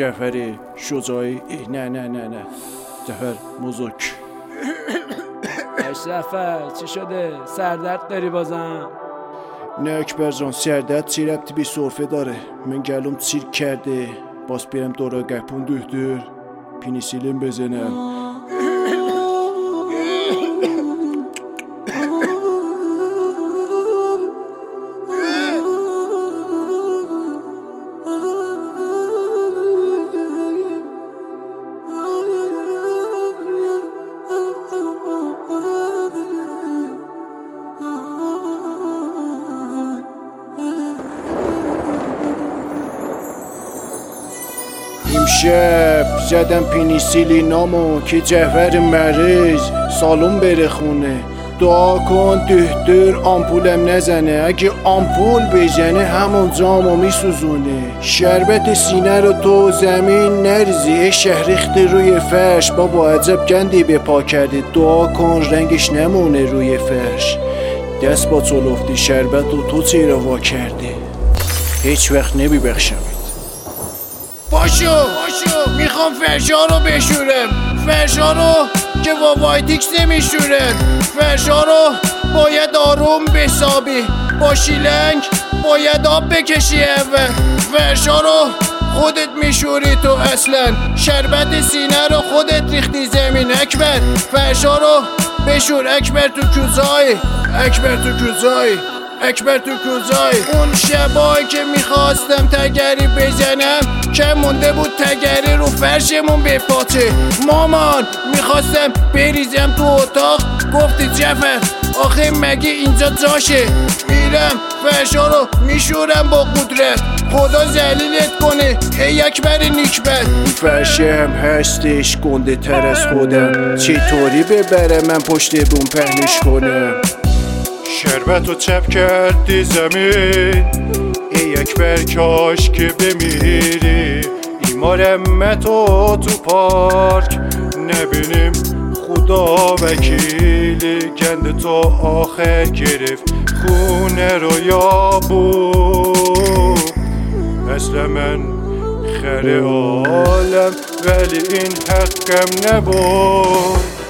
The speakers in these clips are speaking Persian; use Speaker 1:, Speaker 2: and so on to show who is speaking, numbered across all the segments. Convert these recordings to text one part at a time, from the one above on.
Speaker 1: جعفری شجاعی نه نه نه نه جعفر مزک
Speaker 2: اشرفه چی شده سردرد داری بازم
Speaker 1: نه اکبر جان سردرد چی ربطی به سرفه داره من گلوم چیر کرده باز بیرم دورا گپون دهدر پینیسیلین بزنم امشب زدم پینیسیلینامو که جهور مریض. سالون بره خونه. دعا کن دهدر آمپولم نزنه. اگه آمپول بزنه همون جامو میسوزونه. شربت سینه رو تو زمین نریزی. شهریخت روی فرش. بابا عجب گندی به پا کرده. دعا کن رنگش نمونه روی فرش. دست با چلفتی شربت و تو چرا وا کرده؟ هیچ وقت نمیبخشمت باشو. می‌خوام فرشا رو بشورم. فرشا رو که با وایتکس نمیشوره فرشا رو باید آروم بسابی. با شیلنگ باید آب بکشی اول. فرشا رو خودت میشوری تو اصلا شربت سینه رو خودت ریختی زمین. اکبر. فرشا رو بشور. اکبر تو کوزای. اکبر تو کوزای. اکبر تو کوزای. اون شبایی که می‌خواستم تگری بزنم که مونده بود تگری رو فرشمون بپاچه مامان می‌خواستم بریزم تو اتاق. گفتی جفر آخه مگه اینجا جاشه؟ میرم فرشا رو میشورم با قدرت. خدا زلیلت کنه. ای اکبر نیکبر. فرشه هم هستش گنده تر از خودم. چطوری ببره من پشت بوم پهنش کنم؟ شربت و چپ کردی زمین. ای اکبر کاش که بمیری. ایمارم تو تو پارک. نبینیم خدا وکیلی گند تو آخر گرفت. خونه رو یابو اصلا من خر عالم ولی این حقم نبود.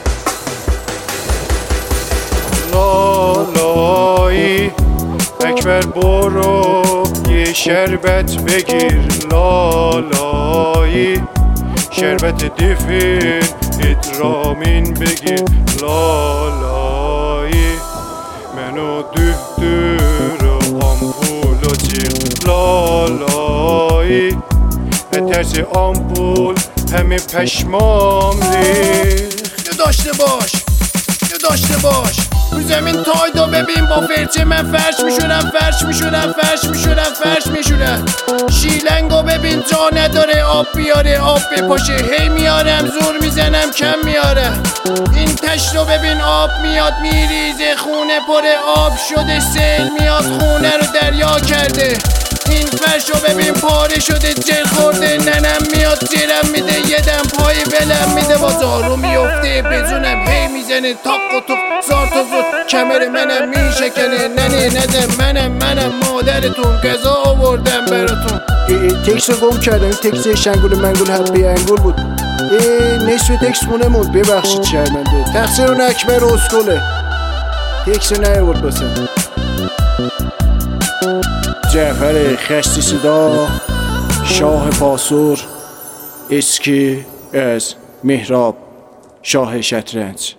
Speaker 1: اکبر برو یه شربت بگیر لالایی. شربت دیفین ادرامین بگیر لالایی. منو ده دور آمپول و جیغ لالایی. ترس آمپول همه پشمام ریخ داشته باش داشته باش. رو زمین تایدو ببین با فرچه. من فرش میشورم فرش میشورم فرش میشورم فرش میشورم. شیلنگو ببین جا نداره. آب بیاره آب بپاشه. هی میارم زور می‌زنم کم میاره این تشت رو ببین آب میاد میریزه. خونه پر آب شده سیل میاد خونه رو دریا کرده. این فرشو ببین پاره شده جر خورده ننم میاد جرم میده یه دم پای بلم میده با دارو میفته بدونم هی می‌زنه تاق و توق زار تا زود کمر منم میشکنه ننه نده منم منم مادرتون گذا آوردم براتون. تکس رو گم کردم تکس شنگول منگول حبه انگول بود. نصف تکس مونه موند ببخشید شرمنده. تقصیر اون اکبر اسکوله تکس نیاورد باسه جعفر خشتی صدا شاه پاسور اسکی از مهراب شاه شطرنج